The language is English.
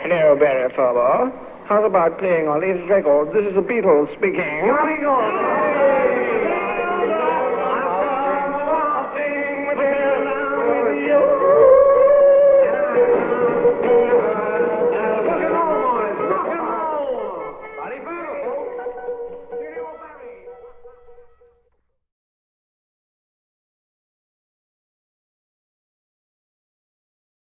Hello, Barry Furlong. How's about playing on these records? This is the Beatles speaking. Here we go.